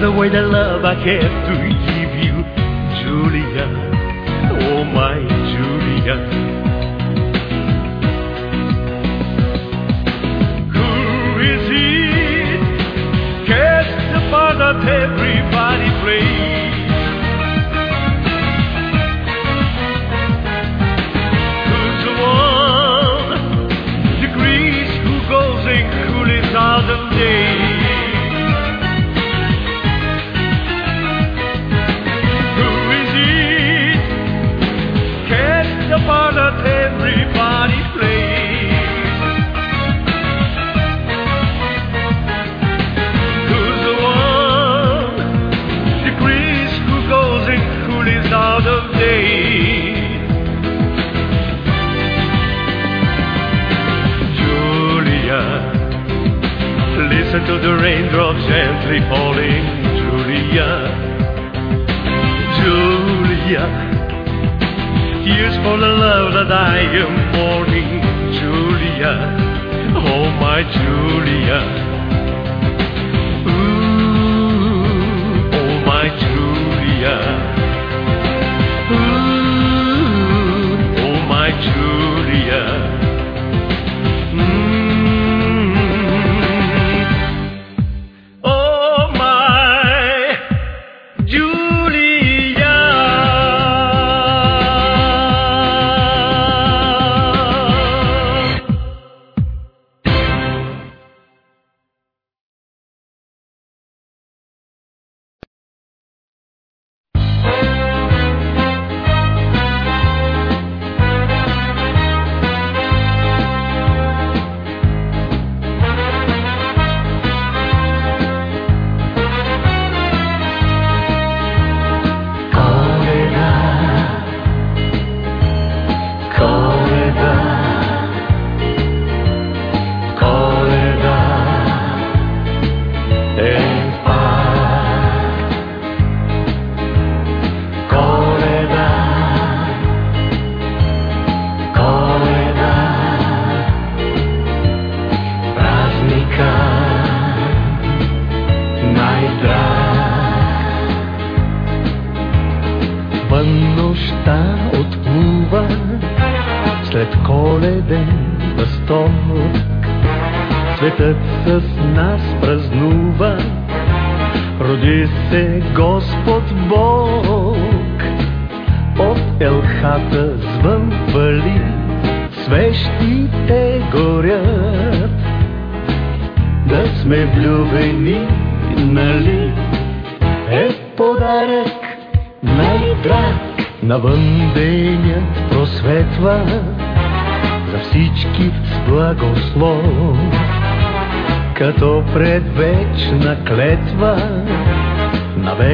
the way that love I kept you.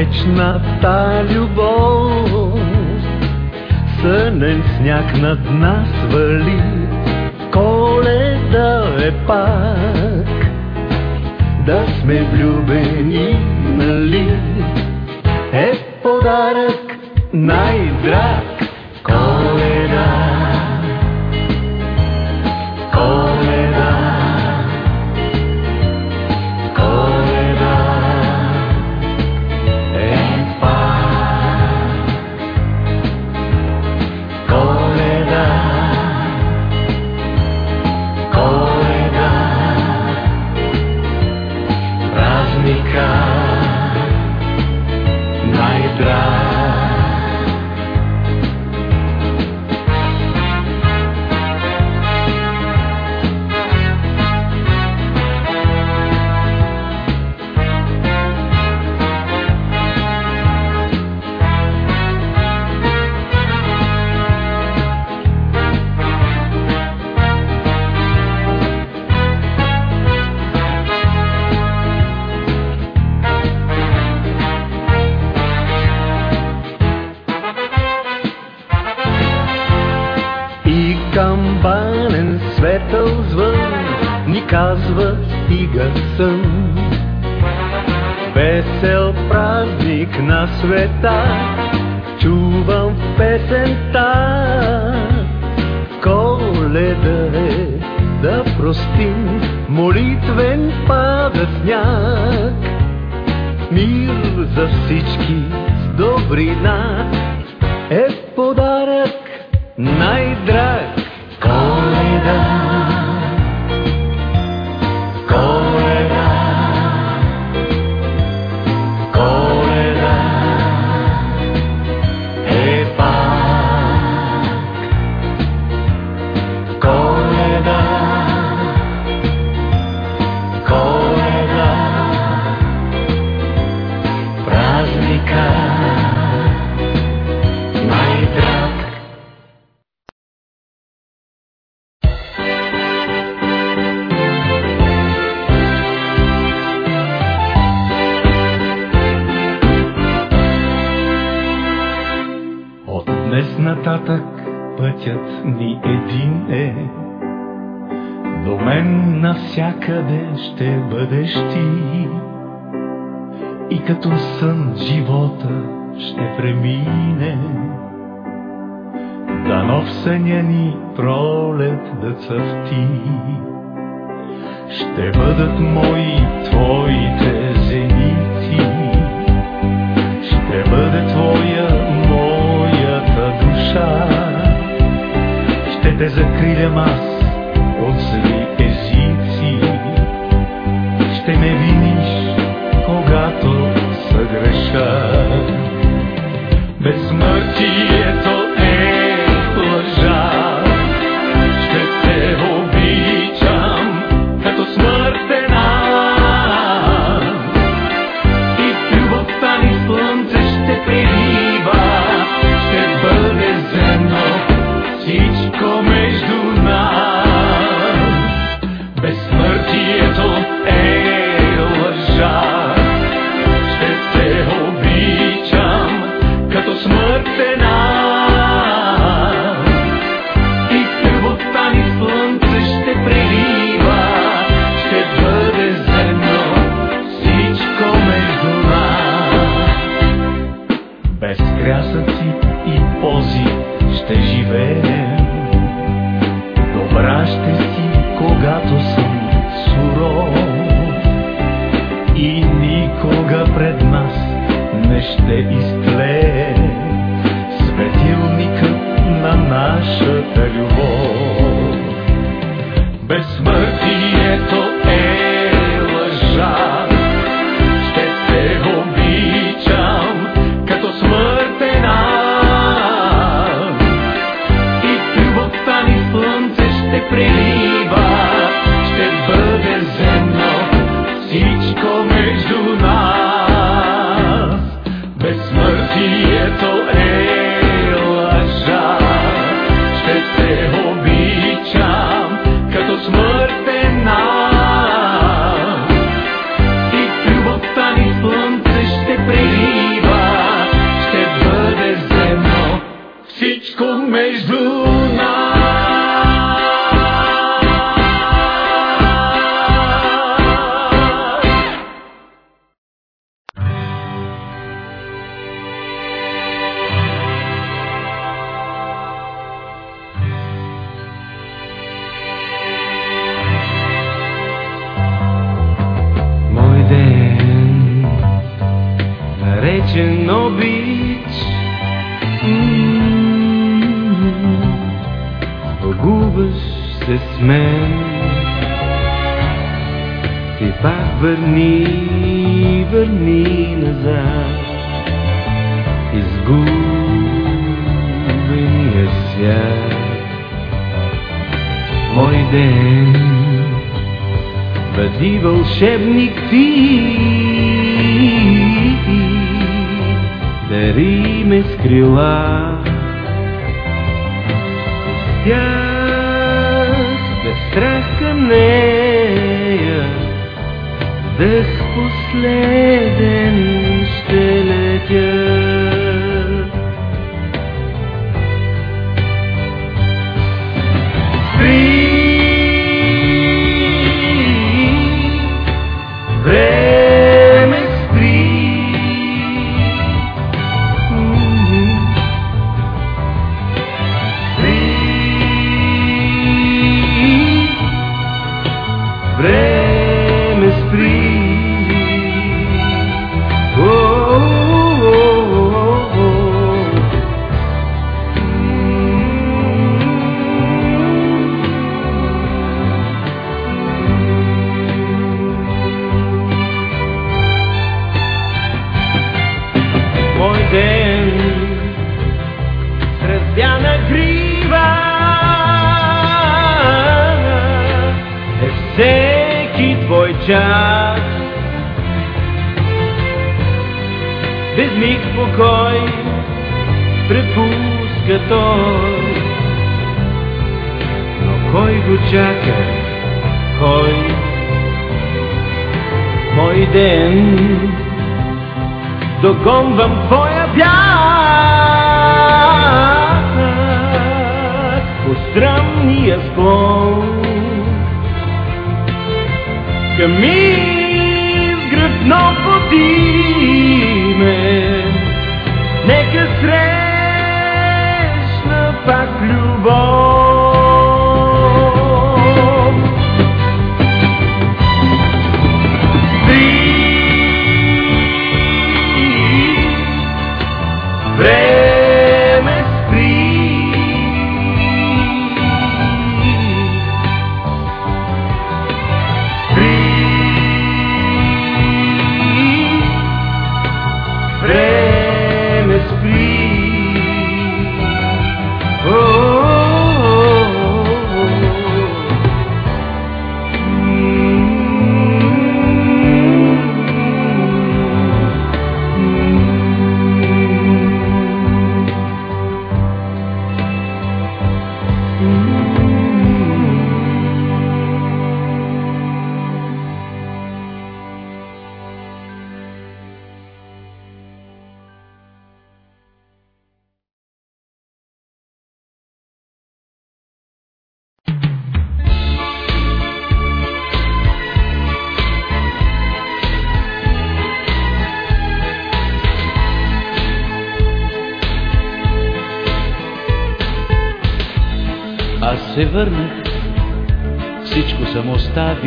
вечната любов. Сънен сняг над нас вали, коледа е пак. Да сме влюбени, нали, е подарък най-драг. ще бъдеш ти. И като сън живота ще премине. Дано в съня ни пролет да цъфти. Ще бъдат мои твоите зеници. Ще бъде твоя моята душа. Ще те закрилям аз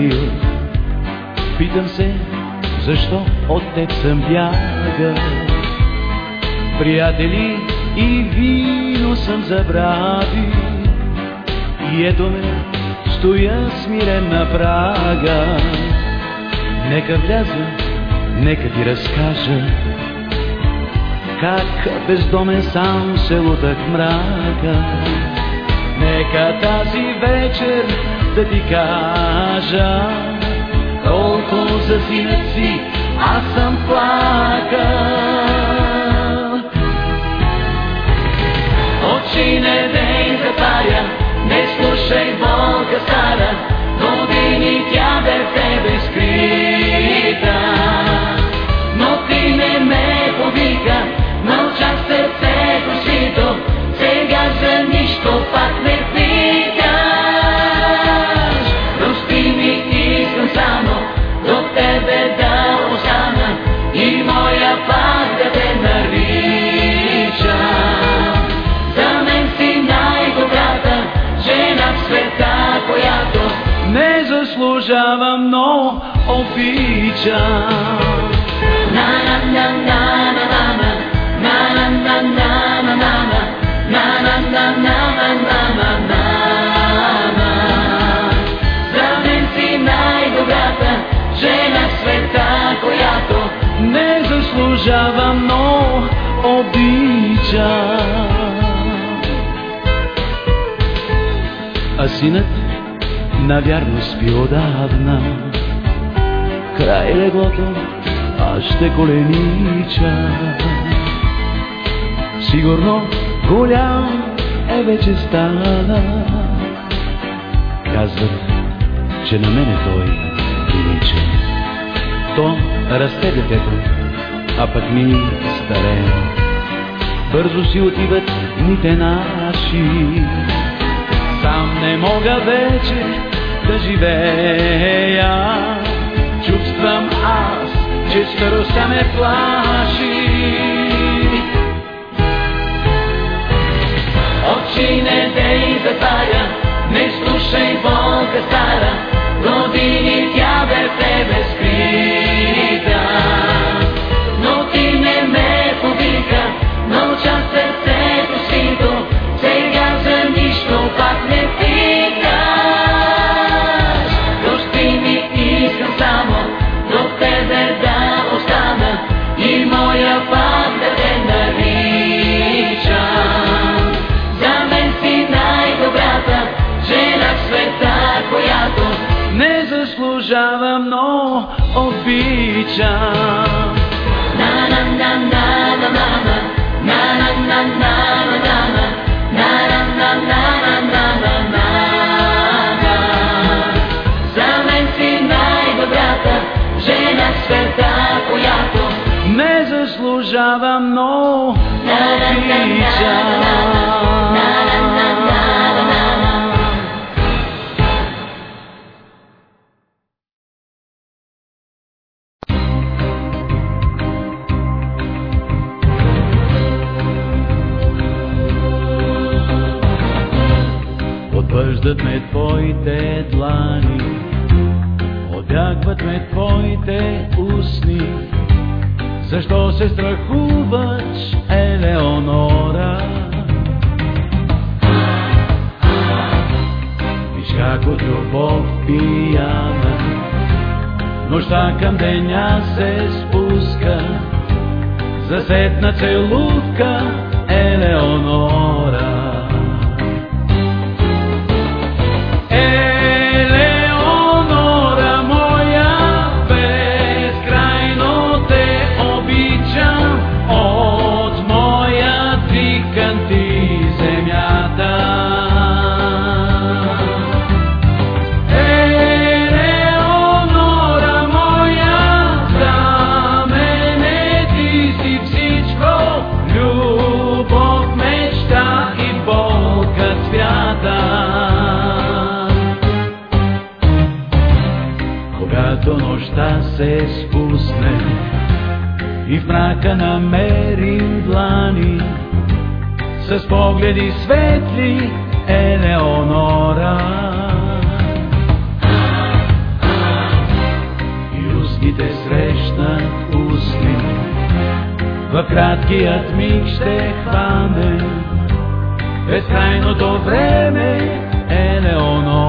оставил. Питам се, защо от теб съм бягал. Приятели и вино съм забравил. И ето ме, стоя смирен на прага. Нека вляза, нека ти разкажа, как бездомен сам се лутах мрака. Нека тази вечер да ти кажа Колко за синът си аз съм плакал. Очи не дей затваря, не слушай болка стара Години тя бе в тебе скрита. Но ти не ме повика, мълча сърцето свито Сега за нищо пак не питаш която не заслужавам, но обичам. А синът навярно спи отдавна. Край леглото аз ще коленича. Сигурно голям е вече стана. Казват, че на мене той прилича. То расте детето, а пък ми старее. Бързо си отиват дните наши. Сам не мога вече да живея. Чувствам аз, че старостта ме плаши. Очи не дей затваря, не слушай болка стара, години тя бе в тебе скрита. Обичам. На на на на на на на на на на на на на на Бързат ме твоите длани, обягват ме твоите устни. Защо се страхуваш, Елеонора? Виж как от любов пияна, нощта към деня се спуска, засетна целувка, Елеонора. ще намерим длани с погледи светли Елеонора. И устните срещнат устни, в краткият миг ще хване безкрайното време Елеонора.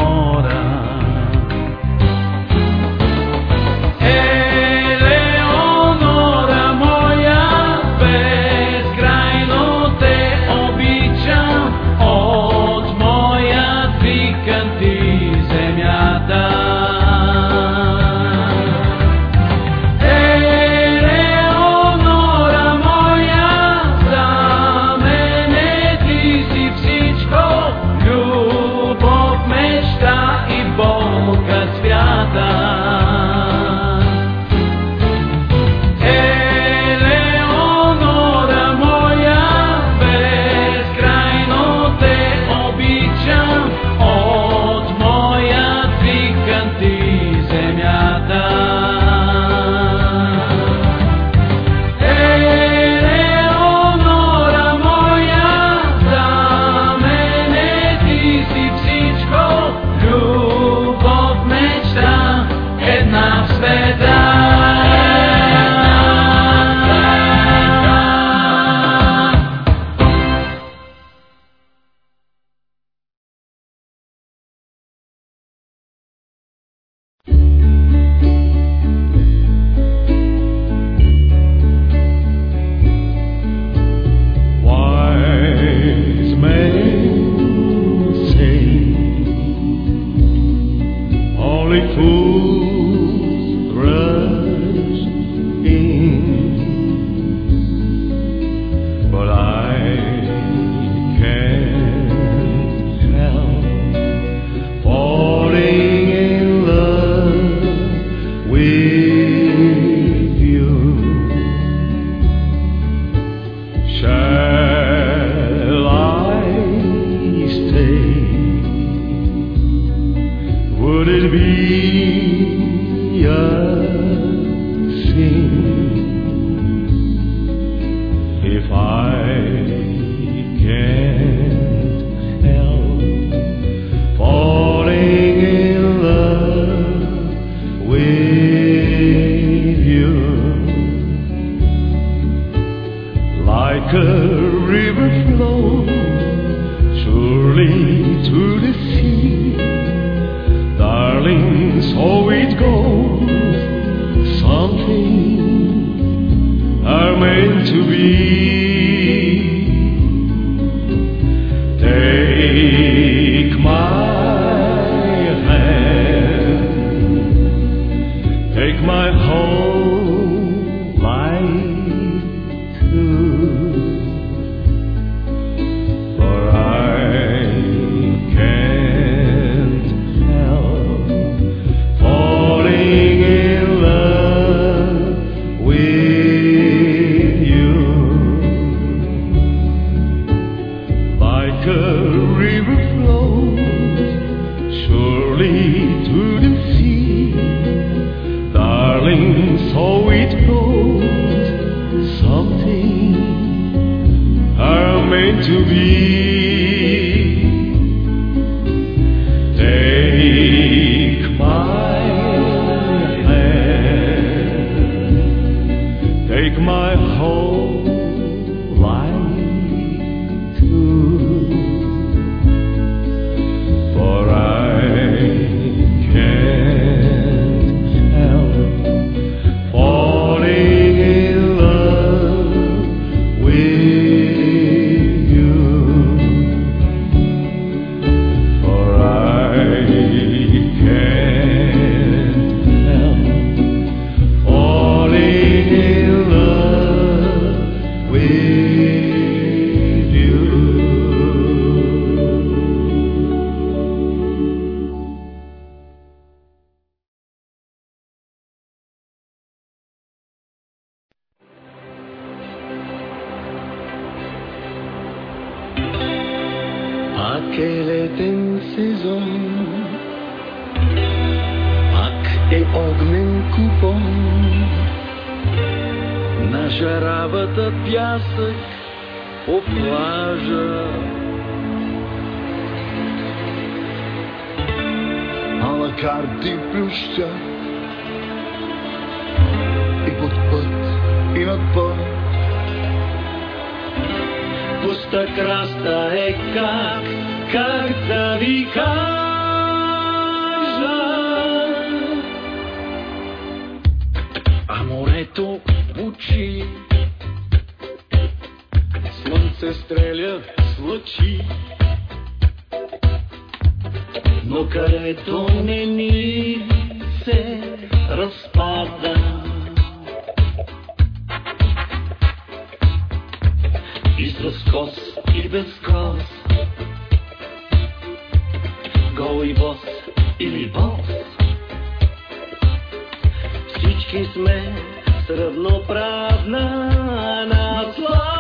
краста, краста е как, как да ви кажа. А морето учи, слънце стреля с лъчи. Но където не ни се разпада Кос и без кос. Гол и бос или бос. Всички сме с равноправна наслада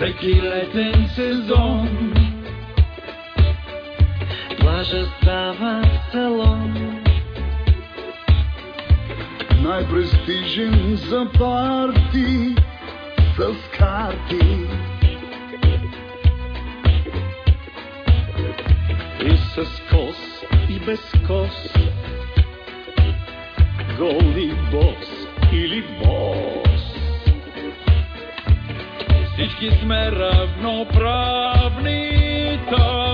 всеки летен сезон. Плажа става салон. Най-престижен за парти с карти. И с кос, и без кос. Голи бос или бос всички сме равноправни. Той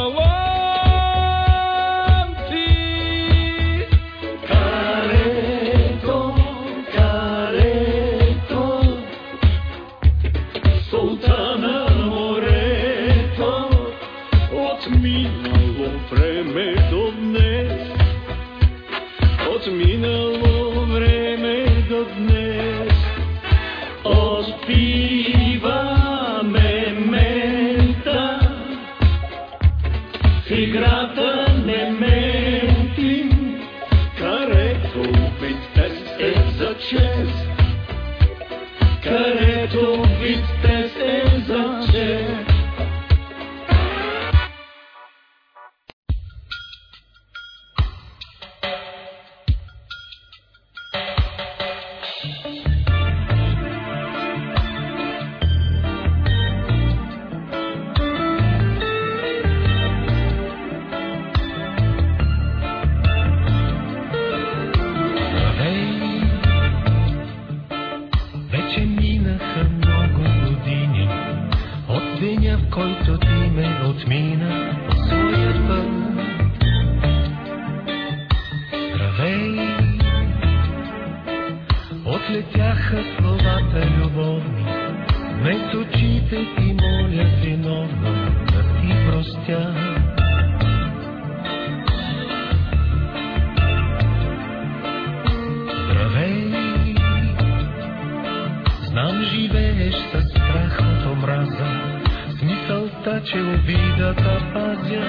че обидата пазя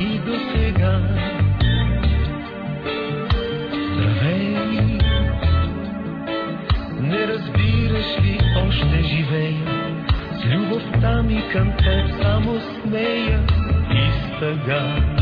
и до сега. Здравей, не разбираш ли още живея, с любовта ми към теб само смея и стъга.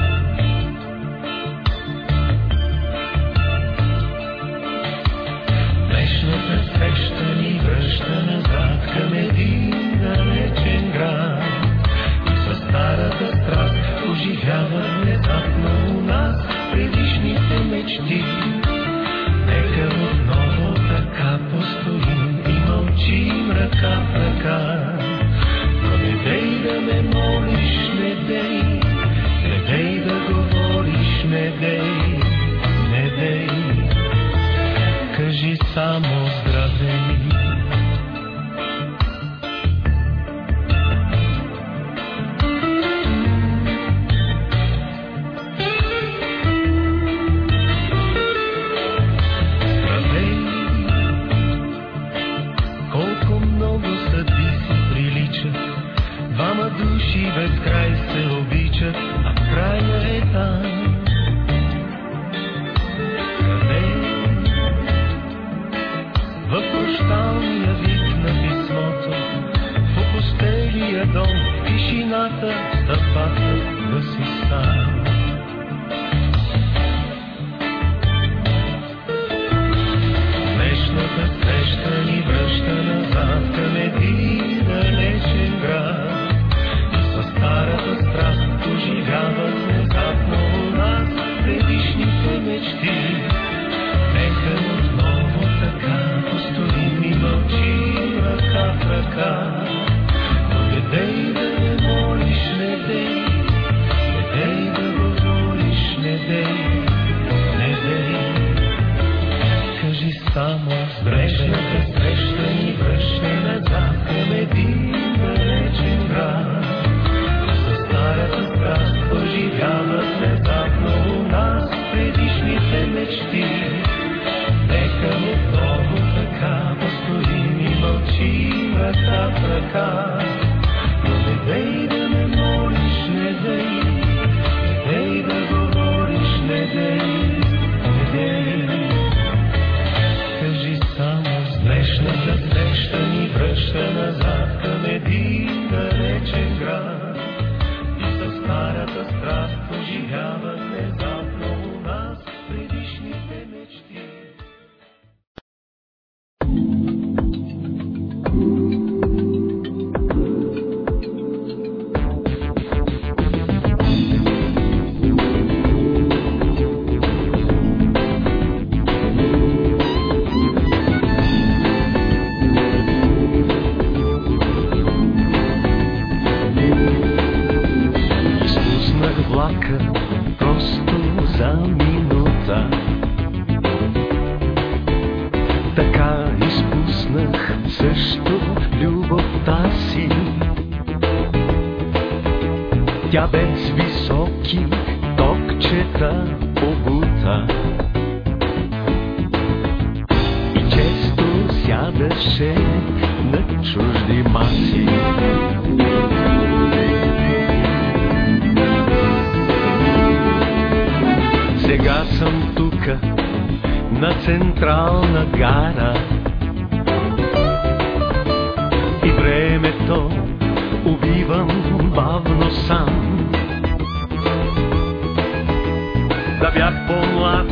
да бях по-млад,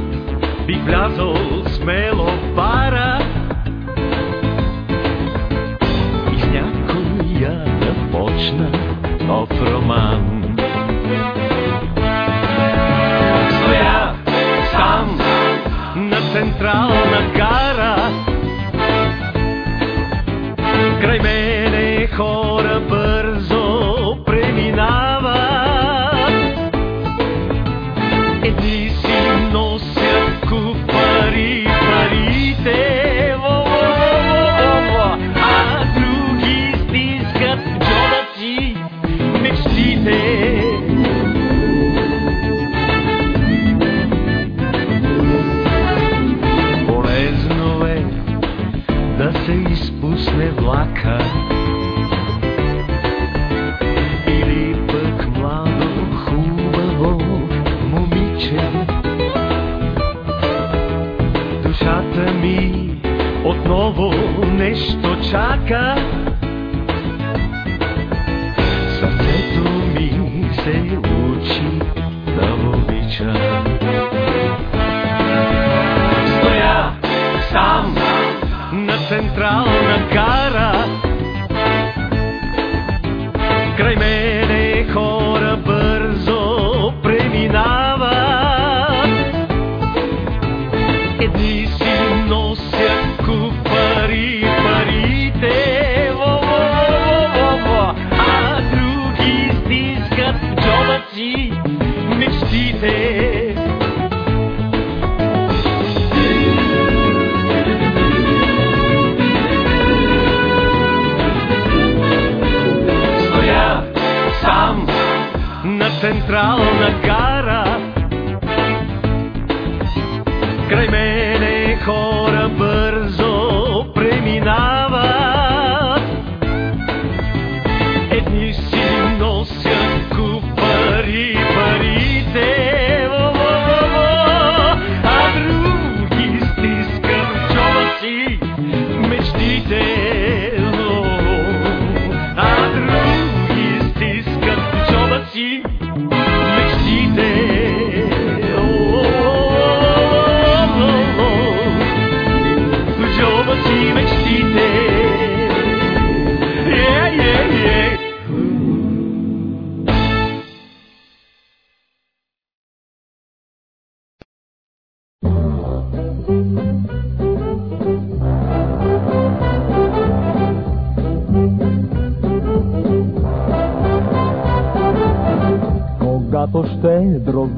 би влязъл смело в бара. И с някоя да почна нов роман.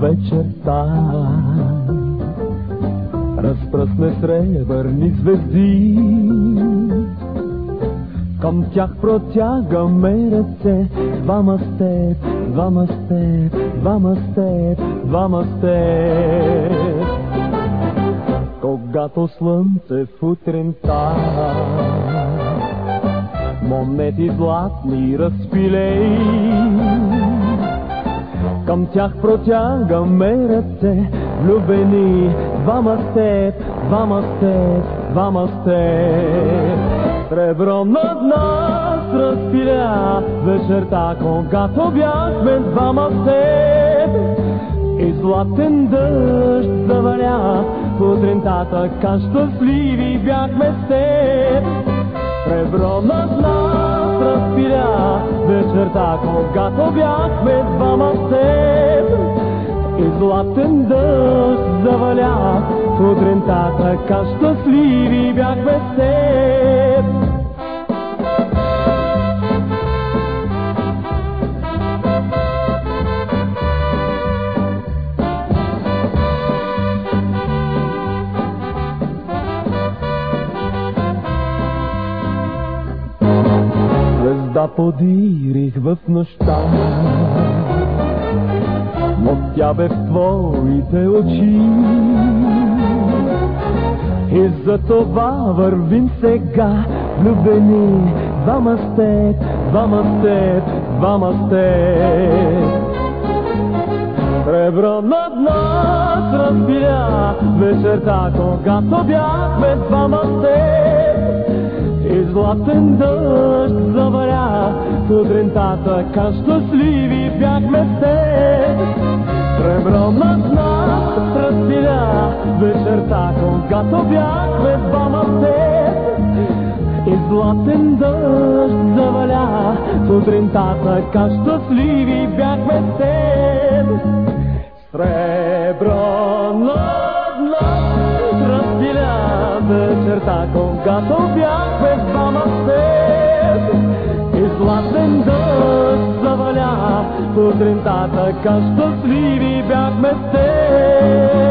Вечерта разпръсне сребърни звезди, към тях протягаме ръце, двама с теб, двама с теб, двама с теб, двама с теб. Когато слънце в утринта монети златни разпилей, към тях протягаме ръце, влюбени, двама с теб, двама с теб, двама с теб. Сребро над нас разпиля вечерта, когато бяхме двама с теб. И златен дъжд заваля, сутринта така щастливи бяхме с теб. Сребро над нас разпиля вечерта, когато бяхме двама с теб. И златен дъжд заваля, сутринта така щастливи бяхме с теб. Звезда подирих в нощта, но тя бе в твоите очи. И за това вървим сега, влюбени, двама с теб, двама с теб, двама с теб. Сребро над нас разбира вечерта, когато бяхме двама с теб. И златен дъжд заваря сутринта, така щастливи бяхме с теб. Сребро над нас разбира вечерта, когато бяхме двама с теб. И златен дъжд заваля сутринта, така щастливи бяхме с теб. Сребро над нас разпиля вечерта, когато бяхме двама с теб. И златен дъжд заваля сутринта, така щастливи бяхме с теб.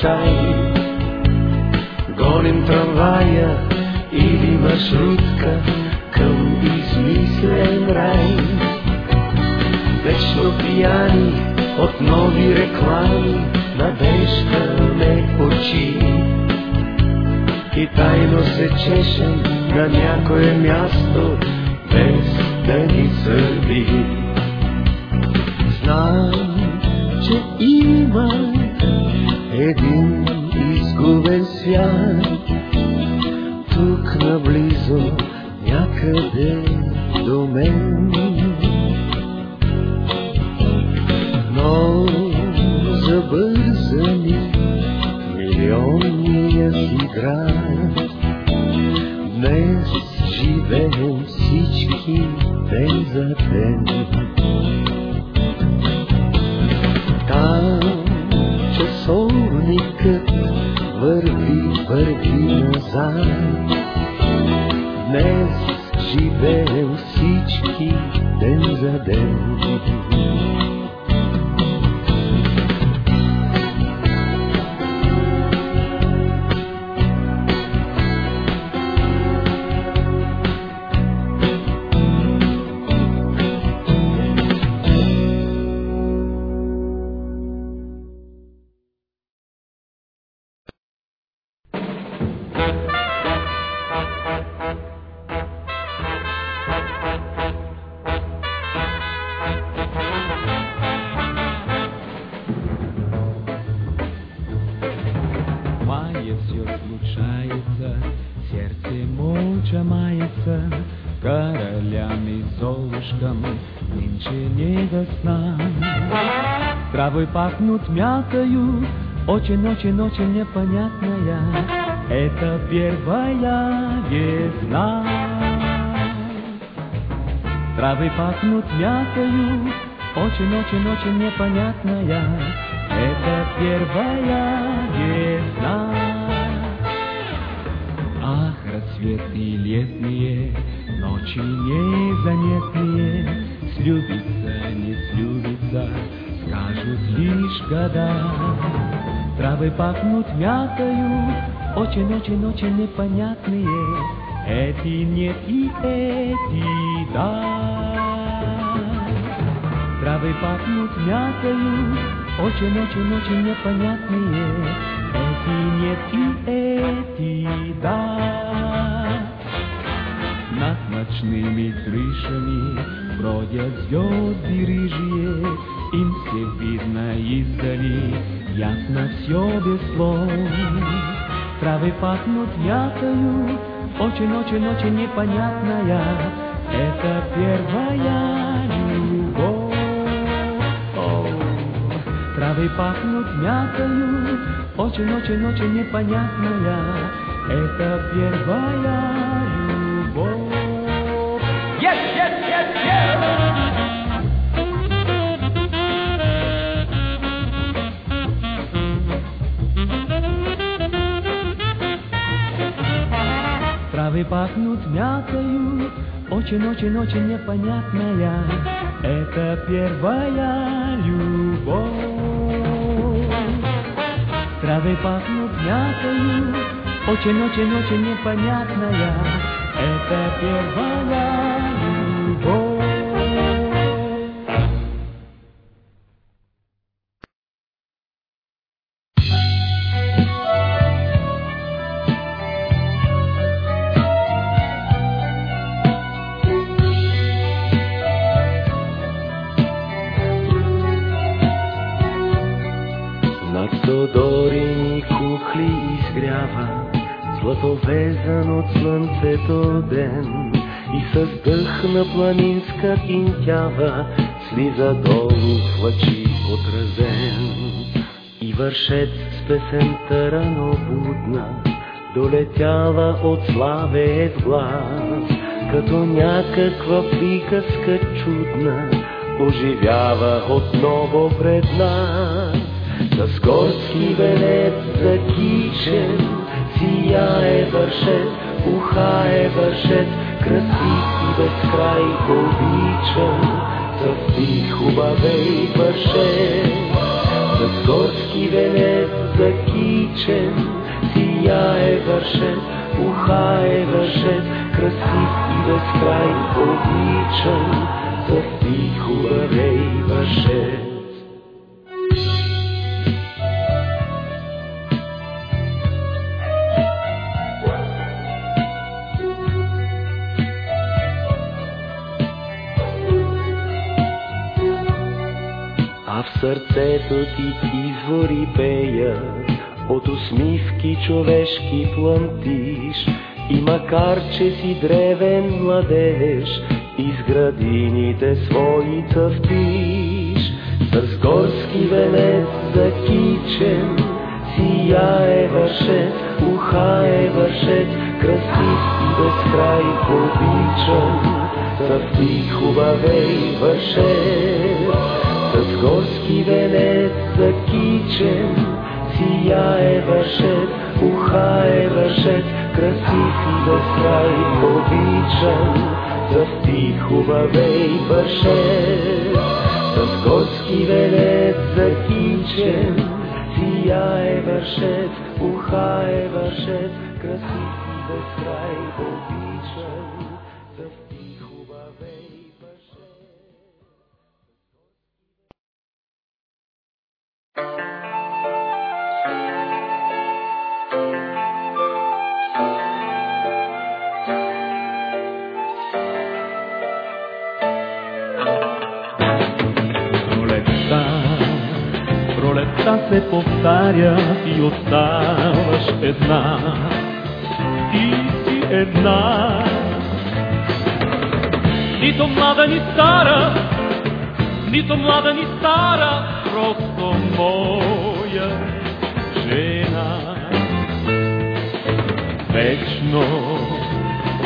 чай. Гоним трамвая или маршрутка към измислен рай. Вечно пияни от нови реклами, надежда не очи. И тайно се чешем на някое място, ее случается, сердце молча мается, королям и золушкам нынче не до сна. Травы пахнут мятою, очень-очень-очень непонятная, это первая весна. Травы пахнут мятою, очень-очень-очень непонятная, это первая весна. Ах, рассветные летние, ночи незаметные, Слюбится, не слюбится, скажут лишь года. Травы пахнут мятою, очень-очень-очень непонятные, Эти нет и эти да. Травы пахнут мятою, очень-очень-очень непонятные, Эти нет и эти да. Над ночными крышами бродят звезды рыжие, Им все видно издали, ясно все без слов. Травы пахнут мятою, очень-очень-очень непонятная, Это первая любовь. Травы пахнут мятою, очень-очень-очень непонятная, Это первая любовь. Yes, yes, yes, yes! Травы пахнут мятою, очень-очень-очень непонятная, это первая любовь. Травы пахнут мятою, очень-очень-очень непонятная, это первая планинска кинтява Слиза долу в лъчи отразен. И вършец с песента рано будна Долетяла от славеев глас Като някаква приказка чудна Оживява отново пред нас. С горски венец закичен, сияе вършет, уха е вършет, красив и безкрай обичан, съвси хубавей вършет. С горски венец закичен, сияе вършет, уха е вършет, красив и безкрай обичан, съвси хубавей вършет. А в сърцето ти извори пеят, от усмивки човешки плъмтиш, и макар че си древен младеж, из градините свои цъфтиш, с горски венец закичен, сияе вършет, уха е вършет, красив и безкрай обичан, цъфти хубавей вършет. С горски венец закичен, сияе вършет, уха е вършет, красив и безкрай обичан, цъфти хубавей вършет. С горски венец закичен, сияе вършет, уха е вършет, красив и безкрай обичан, се повтаря и оставаш една. Ти си една. Нито млада ни стара, нито млада ни стара, просто моя жена. Вечно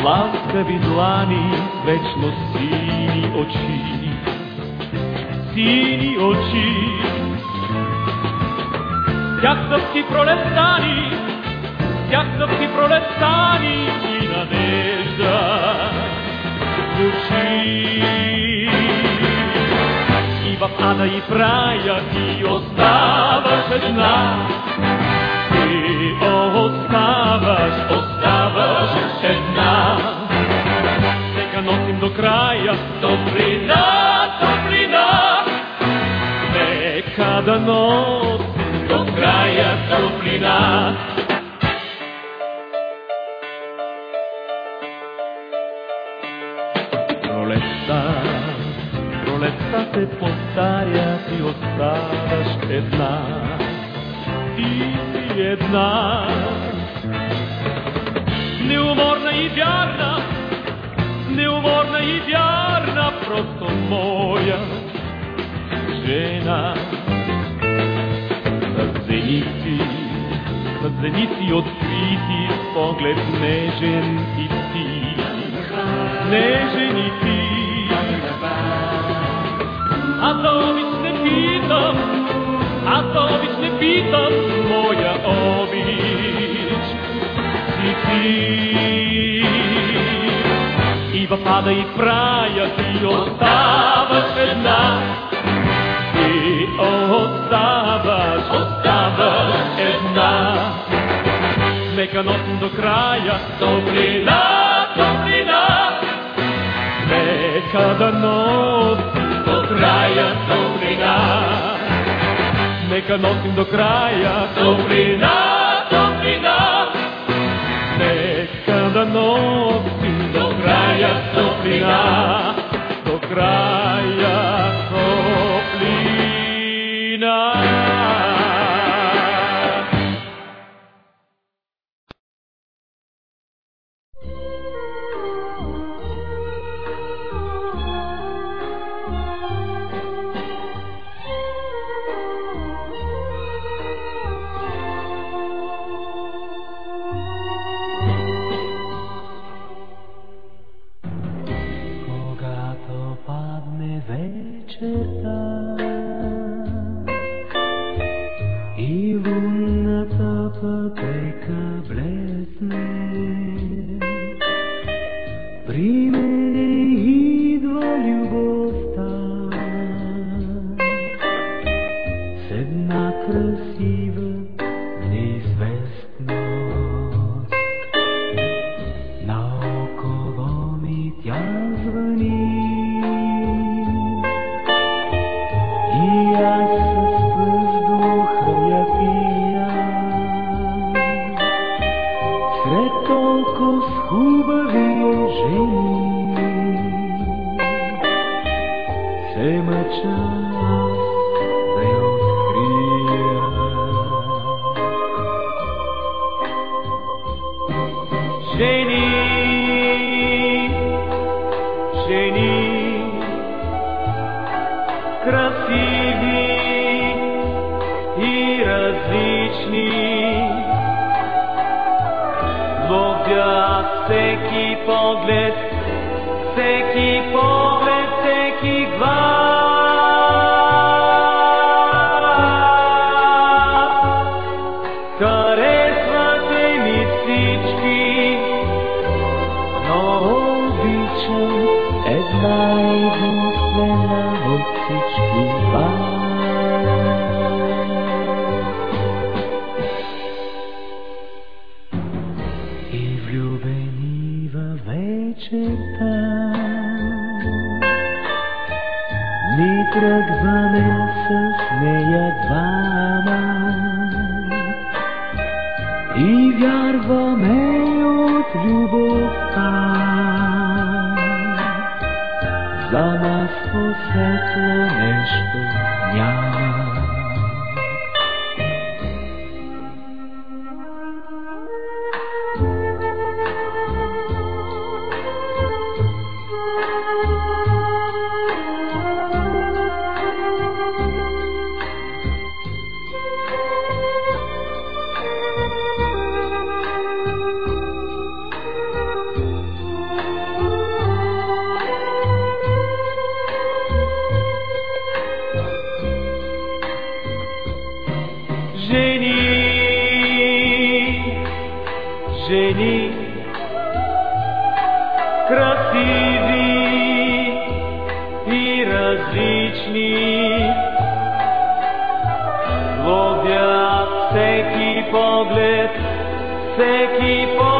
ласкави длани, вечно сини очи, сини очи. Ти пролетани, ти пролетани и надежда звучи. И в ада и в рая ти оставаш една, ти оставаш, оставаш една. Нека носим до края топлина, топлина. Нека да носим края топлина. Пролетта, пролетта се повтаря, ти оставаш една. Ти си една. Неуморна и вярна, неуморна и вярна, просто моя жена. Зеници открити, с поглед нежен и тих, нежен и тих. Аз обич не питам, аз обич не питам, моя обич си ти. И в ада и в ти оставаш една, Носим до края топлина, топлина. Нека да носим до края топлина. Нека носим до края топлина, топлина. Нека да носим до края топлина, до края толкова хубави жени се мъча различни. Ловя всеки поглед, всеки поглед,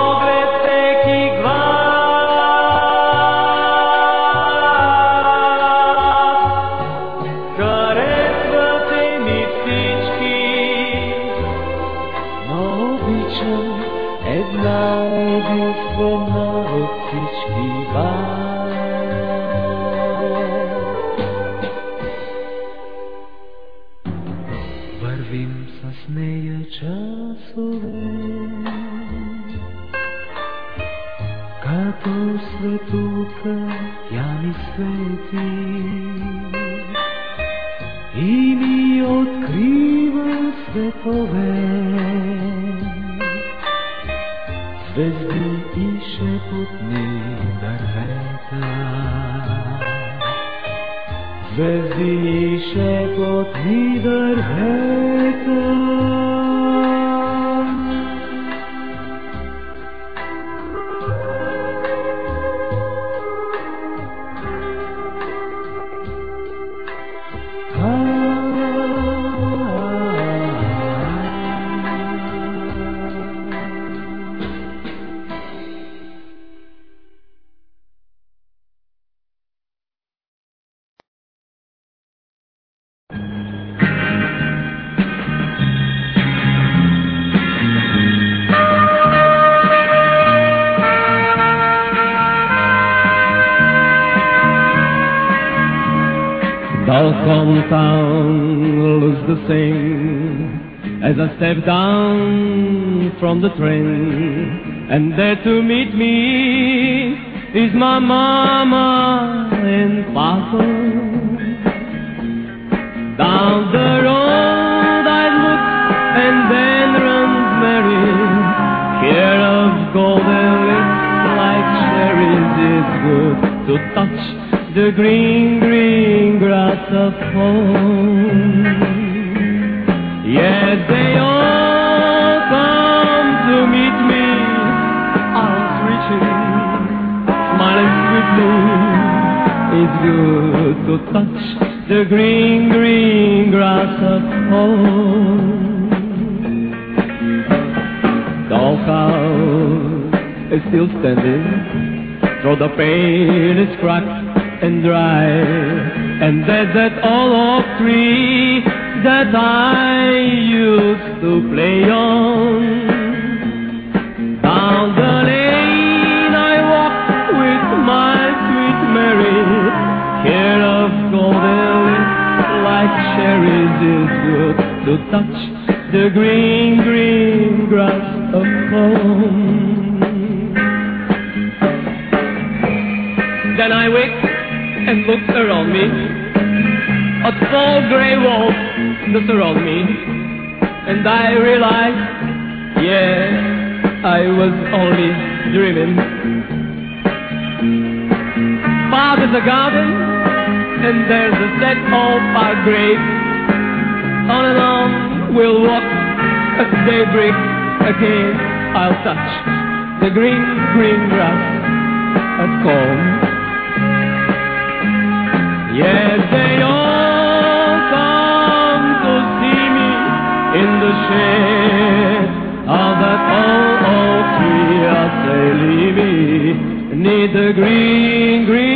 the train, and there to meet me is my mama and papa. Down the road I look, and then runs Mary, care of golden lips like cherries. It's good to touch the green, green grass of home. Good to touch the green, green grass of home. Doghouse is still standing, though the paint is cracked and dry. And there's that old oak tree that I used to play on. Me. A tall gray wall that surround me. And I realize, yeah, I was only dreaming. Far is a garden, and there's a set of park grave. On and on we'll walk at daybreak again. I'll touch the green, green grass at home. Of leave me the green, green